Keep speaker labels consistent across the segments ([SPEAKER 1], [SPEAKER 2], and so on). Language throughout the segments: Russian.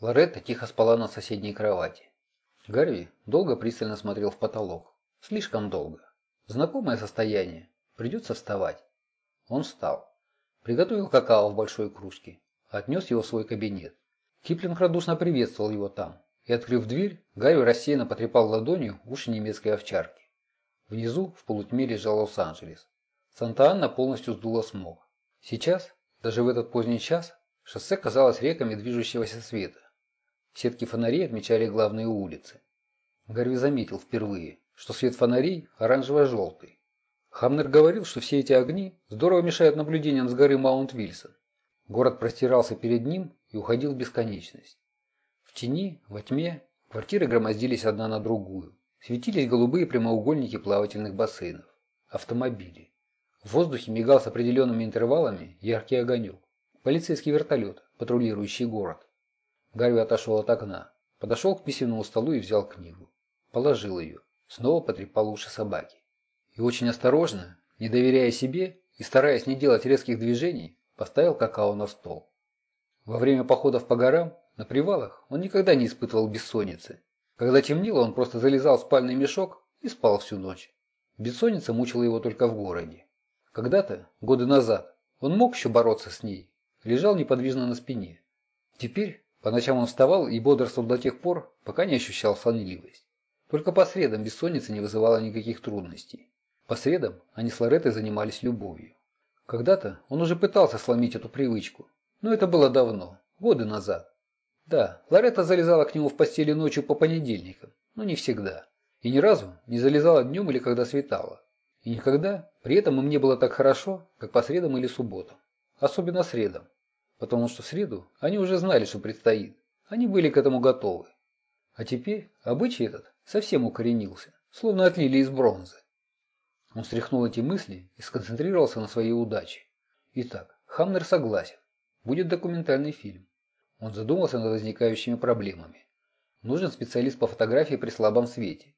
[SPEAKER 1] Лоретта тихо спала на соседней кровати. Гарви долго пристально смотрел в потолок. Слишком долго. Знакомое состояние. Придется вставать. Он встал. Приготовил какао в большой кружке. Отнес его в свой кабинет. Киплинг радушно приветствовал его там. И, открыв дверь, Гарри рассеянно потрепал ладонью уши немецкой овчарки. Внизу в полутьме лежал Лос-Анджелес. Санта-Анна полностью сдула смог. Сейчас, даже в этот поздний час, шоссе казалось реками движущегося света. Сетки фонарей отмечали главные улицы. Гарви заметил впервые, что свет фонарей оранжево-желтый. Хамнер говорил, что все эти огни здорово мешают наблюдениям с горы Маунт-Вильсон. Город простирался перед ним и уходил в бесконечность. В тени, во тьме, квартиры громоздились одна на другую. Светились голубые прямоугольники плавательных бассейнов. Автомобили. В воздухе мигал с определенными интервалами яркий огонек. Полицейский вертолет, патрулирующий город. Гарви отошел от окна, подошел к письменному столу и взял книгу. Положил ее. Снова потрепал уши собаки. И очень осторожно, не доверяя себе и стараясь не делать резких движений, поставил какао на стол. Во время походов по горам, на привалах, он никогда не испытывал бессонницы. Когда темнело, он просто залезал в спальный мешок и спал всю ночь. Бессонница мучила его только в городе. Когда-то, годы назад, он мог еще бороться с ней, лежал неподвижно на спине. Теперь по ночам он вставал и бодрствовал до тех пор, пока не ощущал сонливость. Только по средам бессонница не вызывала никаких трудностей. По средам они с Лореттой занимались любовью. Когда-то он уже пытался сломить эту привычку, но это было давно, годы назад. Да, Лоретта залезала к нему в постели ночью по понедельникам, но не всегда. И ни разу не залезала днем или когда светало. И никогда при этом им не было так хорошо, как по средам или субботам. Особенно средам потому что в среду они уже знали, что предстоит. Они были к этому готовы. А теперь обычай этот совсем укоренился, словно отлили из бронзы. Он стряхнул эти мысли и сконцентрировался на своей удаче. Итак, Хамнер согласен. Будет документальный фильм. Он задумался над возникающими проблемами. Нужен специалист по фотографии при слабом свете.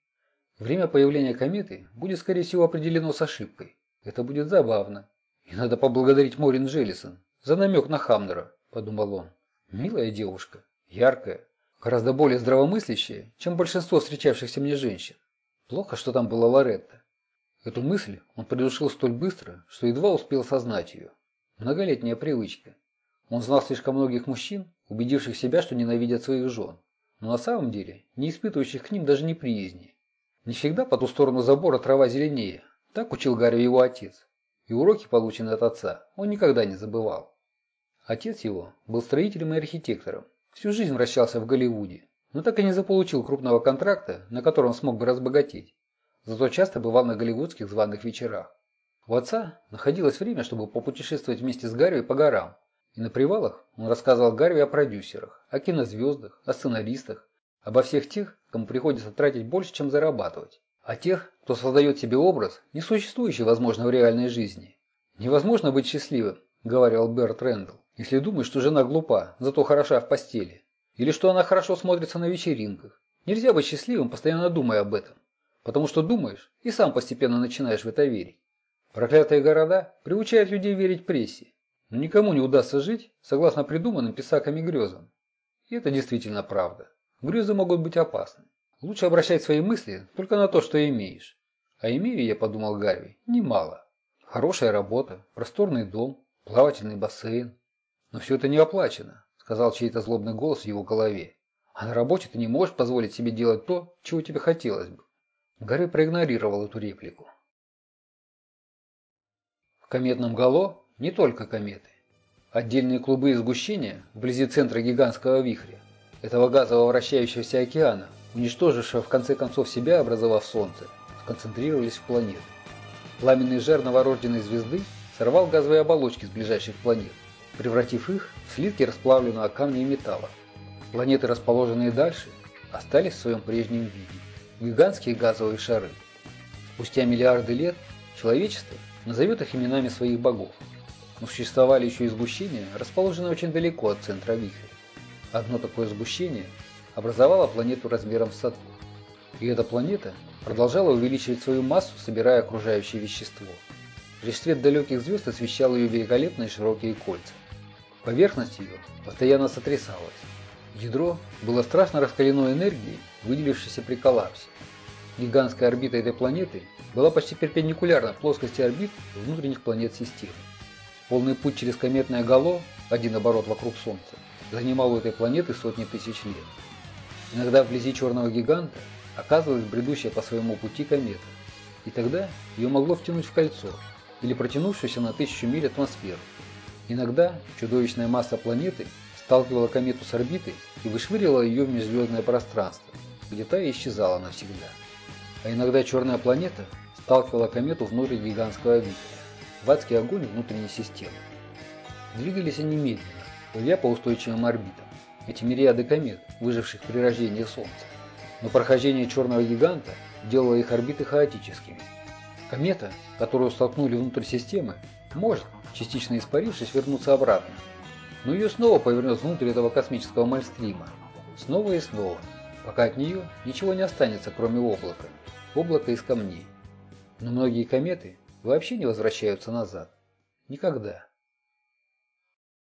[SPEAKER 1] Время появления кометы будет, скорее всего, определено с ошибкой. Это будет забавно. И надо поблагодарить Морин Джеллисон за намек на Хамнера, подумал он. Милая девушка, яркая, гораздо более здравомыслящая, чем большинство встречавшихся мне женщин. Плохо, что там была Лоретта. Эту мысль он придушил столь быстро, что едва успел осознать ее. Многолетняя привычка. Он знал слишком многих мужчин, убедивших себя, что ненавидят своих жен, но на самом деле не испытывающих к ним даже неприязни. Не всегда по ту сторону забора трава зеленее. Так учил Гарри его отец и уроки, полученные от отца, он никогда не забывал. Отец его был строителем и архитектором, всю жизнь вращался в Голливуде, но так и не заполучил крупного контракта, на котором смог бы разбогатеть. Зато часто бывал на голливудских званых вечерах. У отца находилось время, чтобы попутешествовать вместе с Гарри по горам, и на привалах он рассказывал Гарри о продюсерах, о кинозвездах, о сценаристах, обо всех тех, кому приходится тратить больше, чем зарабатывать. А тех, кто создает себе образ, не существующий, возможно, в реальной жизни. «Невозможно быть счастливым», – говорил Берт Рэндалл, «если думаешь, что жена глупа, зато хороша в постели. Или что она хорошо смотрится на вечеринках. Нельзя быть счастливым, постоянно думая об этом. Потому что думаешь, и сам постепенно начинаешь в это верить. Проклятые города приучают людей верить прессе. Но никому не удастся жить, согласно придуманным писаками грезам. И это действительно правда. Грезы могут быть опасны. Лучше обращать свои мысли только на то, что имеешь. А имею я, подумал Гарви, немало. Хорошая работа, просторный дом, плавательный бассейн. Но все это не оплачено, сказал чей-то злобный голос в его голове. А на работе ты не можешь позволить себе делать то, чего тебе хотелось бы. Гарри проигнорировал эту реплику. В кометном гало не только кометы. Отдельные клубы изгущения вблизи центра гигантского вихря, этого газово вращающегося океана, уничтожившего в конце концов себя, образовав Солнце, сконцентрировались в планету. Пламенный жар новорожденной звезды сорвал газовые оболочки с ближайших планет, превратив их в слитки расплавленного камня и металла. Планеты, расположенные дальше, остались в своем прежнем виде – гигантские газовые шары. Спустя миллиарды лет человечество назовет их именами своих богов, но существовали еще и сгущения, расположенные очень далеко от центра вихря. Одно такое сгущение – образовала планету размером с Сатурн. И эта планета продолжала увеличивать свою массу, собирая окружающее вещество. Лишь свет далеких звезд освещал ее великолепные широкие кольца. Поверхность ее постоянно сотрясалась. Ядро было страшно раскалено энергией, выделившейся при коллапсе. Гигантская орбита этой планеты была почти перпендикулярна плоскости орбит внутренних планет системы. Полный путь через кометное гало, один оборот вокруг Солнца, занимал у этой планеты сотни тысяч лет. Иногда вблизи черного гиганта оказывалась бредущая по своему пути комета, и тогда ее могло втянуть в кольцо или протянувшуюся на тысячу миль атмосферу. Иногда чудовищная масса планеты сталкивала комету с орбитой и вышвыривала ее в межзвездное пространство, где та исчезала навсегда. А иногда черная планета сталкивала комету внутрь гигантского вихря, в адский огонь внутренней системы. Двигались они медленно, плывя по устойчивым орбитам, эти мириады комет, выживших при рождении Солнца. Но прохождение черного гиганта делало их орбиты хаотическими. Комета, которую столкнули внутрь системы, может, частично испарившись, вернуться обратно. Но ее снова повернет внутрь этого космического мальстрима. Снова и снова, пока от нее ничего не останется, кроме облака. Облака из камней. Но многие кометы вообще не возвращаются назад. Никогда.